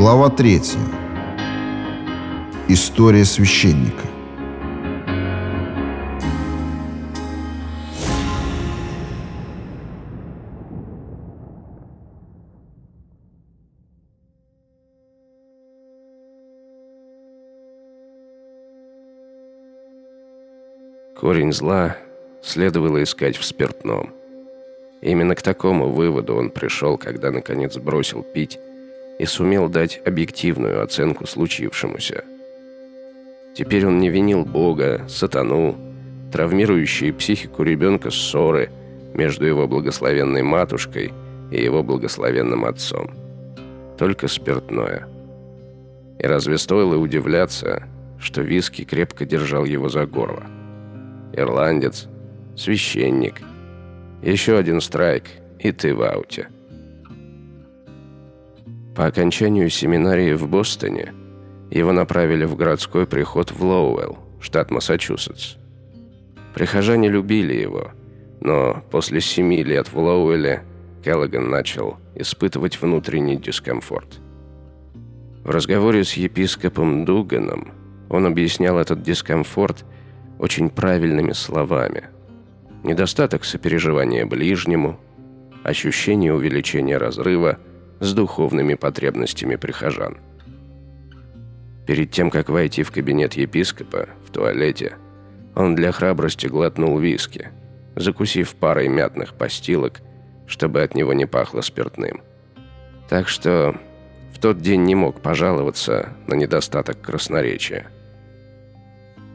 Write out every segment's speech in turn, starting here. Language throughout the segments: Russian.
Глава 3. История священника. Корень зла следовало искать в спиртном. Именно к такому выводу он пришел, когда наконец бросил пить и сумел дать объективную оценку случившемуся. Теперь он не винил Бога, сатану, травмирующие психику ребенка ссоры между его благословенной матушкой и его благословенным отцом. Только спиртное. И разве стоило удивляться, что виски крепко держал его за горло? Ирландец, священник, еще один страйк, и ты в ауте. По окончанию семинарии в Бостоне его направили в городской приход в Лоуэлл, штат Массачусетс. Прихожане любили его, но после семи лет в Лоуэлле Келлоган начал испытывать внутренний дискомфорт. В разговоре с епископом Дуганом он объяснял этот дискомфорт очень правильными словами. Недостаток сопереживания ближнему, ощущение увеличения разрыва – с духовными потребностями прихожан. Перед тем, как войти в кабинет епископа, в туалете, он для храбрости глотнул виски, закусив парой мятных постилок, чтобы от него не пахло спиртным. Так что в тот день не мог пожаловаться на недостаток красноречия.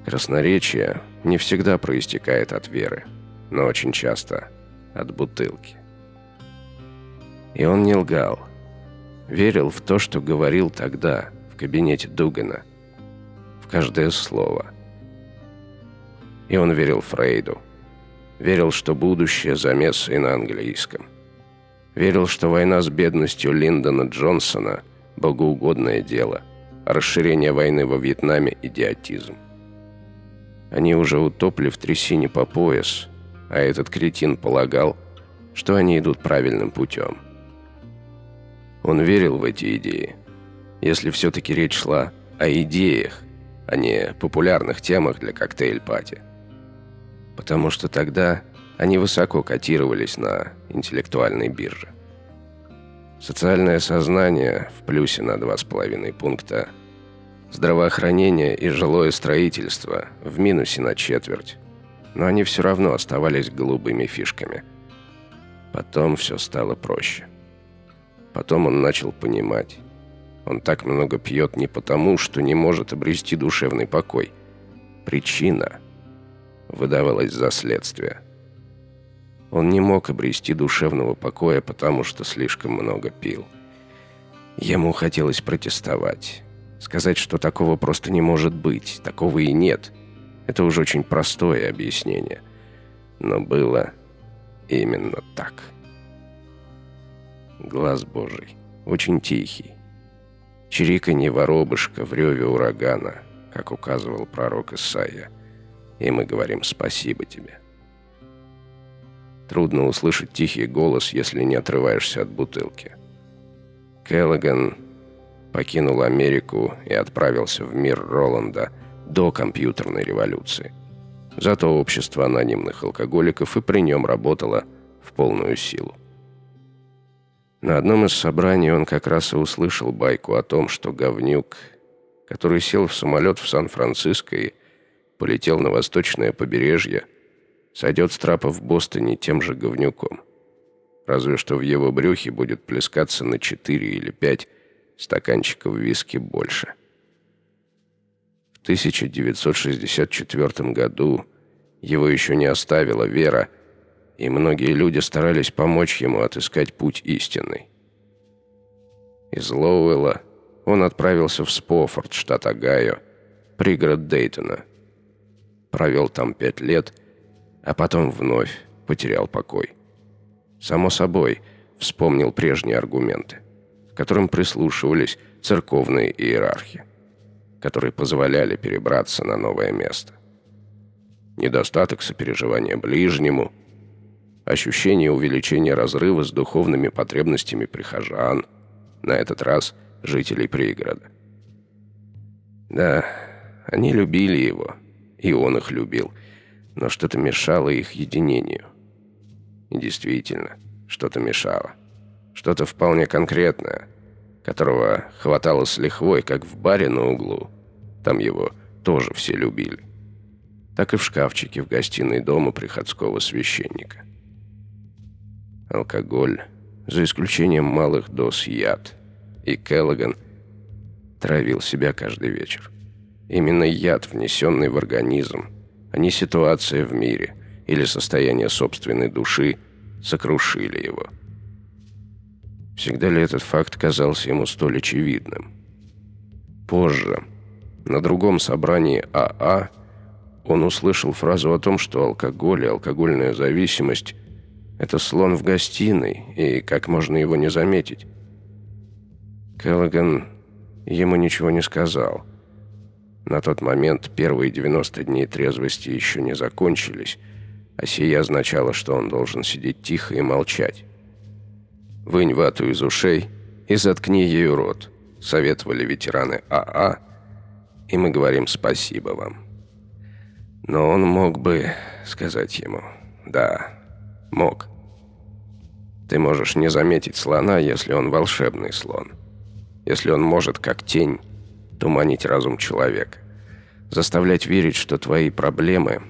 Красноречие не всегда проистекает от веры, но очень часто от бутылки. И он не лгал – верил в то, что говорил тогда, в кабинете Дугана. В каждое слово. И он верил Фрейду. Верил, что будущее за мессой на английском. Верил, что война с бедностью Линдона Джонсона – богоугодное дело, а расширение войны во Вьетнаме – идиотизм. Они уже утопли в трясине по пояс, а этот кретин полагал, что они идут правильным путем. Он верил в эти идеи. Если все-таки речь шла о идеях, а не популярных темах для коктейль-пати. Потому что тогда они высоко котировались на интеллектуальной бирже. Социальное сознание в плюсе на 2,5 пункта, здравоохранение и жилое строительство в минусе на четверть, но они все равно оставались голубыми фишками. Потом все стало проще. Потом он начал понимать. Он так много пьет не потому, что не может обрести душевный покой. Причина выдавалась за следствие. Он не мог обрести душевного покоя, потому что слишком много пил. Ему хотелось протестовать. Сказать, что такого просто не может быть, такого и нет. Это уже очень простое объяснение. Но было именно так глаз Божий, очень тихий. Чириканье воробышка в реве урагана, как указывал пророк Исаия. И мы говорим «Спасибо тебе». Трудно услышать тихий голос, если не отрываешься от бутылки. Келлоган покинул Америку и отправился в мир Роланда до компьютерной революции. Зато общество анонимных алкоголиков и при нем работало в полную силу. На одном из собраний он как раз и услышал байку о том, что говнюк, который сел в самолет в Сан-Франциско и полетел на восточное побережье, сойдет с трапа в Бостоне тем же говнюком. Разве что в его брюхе будет плескаться на 4 или 5 стаканчиков виски больше. В 1964 году его еще не оставила вера, и многие люди старались помочь ему отыскать путь истинный. Из Лоуэлла он отправился в Спофорд, штат Огайо, пригород Дейтона. Провел там пять лет, а потом вновь потерял покой. Само собой, вспомнил прежние аргументы, которым прислушивались церковные иерархи, которые позволяли перебраться на новое место. Недостаток сопереживания ближнему – ощущение увеличения разрыва с духовными потребностями прихожан, на этот раз жителей пригорода. Да, они любили его, и он их любил, но что-то мешало их единению. И действительно, что-то мешало. Что-то вполне конкретное, которого хватало с лихвой, как в баре на углу. Там его тоже все любили. Так и в шкафчике в гостиной дома приходского священника. Алкоголь, за исключением малых доз яд, и Келлоган травил себя каждый вечер. Именно яд, внесенный в организм, а не ситуация в мире или состояние собственной души, сокрушили его. Всегда ли этот факт казался ему столь очевидным? Позже, на другом собрании АА, он услышал фразу о том, что алкоголь и алкогольная зависимость – это слон в гостиной, и как можно его не заметить. Келлоган ему ничего не сказал. На тот момент первые 90 дней трезвости еще не закончились, а сия означало, что он должен сидеть тихо и молчать. «Вынь вату из ушей и заткни ею рот», — советовали ветераны АА, и мы говорим спасибо вам. Но он мог бы сказать ему «да, мог». Ты можешь не заметить слона, если он волшебный слон. Если он может, как тень, туманить разум человека. Заставлять верить, что твои проблемы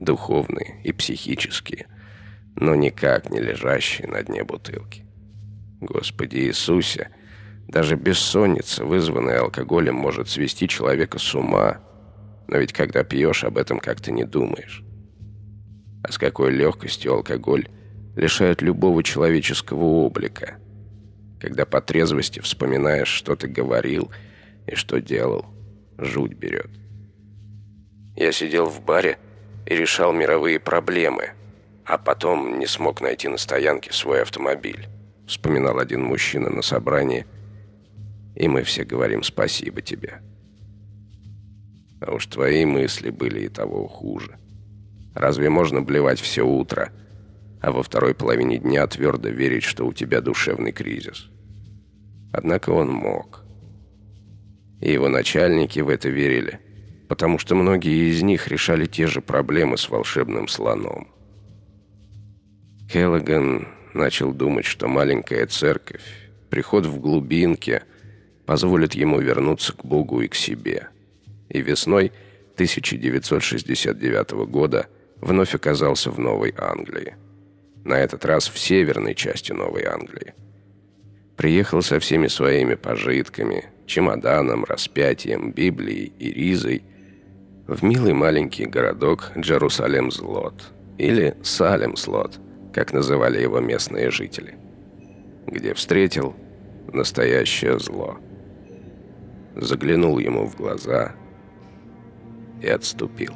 духовные и психические, но никак не лежащие на дне бутылки. Господи Иисусе, даже бессонница, вызванная алкоголем, может свести человека с ума, но ведь когда пьешь, об этом как-то не думаешь. А с какой легкостью алкоголь лишает любого человеческого облика, когда по трезвости вспоминаешь, что ты говорил и что делал, жуть берет. Я сидел в баре и решал мировые проблемы, а потом не смог найти на стоянке свой автомобиль, вспоминал один мужчина на собрании, и мы все говорим спасибо тебе. А уж твои мысли были и того хуже. Разве можно блевать все утро, а во второй половине дня твердо верить, что у тебя душевный кризис? Однако он мог. И его начальники в это верили, потому что многие из них решали те же проблемы с волшебным слоном. Келлоган начал думать, что маленькая церковь, приход в глубинке, позволит ему вернуться к Богу и к себе – и весной 1969 года вновь оказался в Новой Англии. На этот раз в северной части Новой Англии. Приехал со всеми своими пожитками, чемоданом, распятием, Библией и ризой в милый маленький городок Джерусалем-Злот, или Салем-Слот, как называли его местные жители, где встретил настоящее зло. Заглянул ему в глаза – и отступил.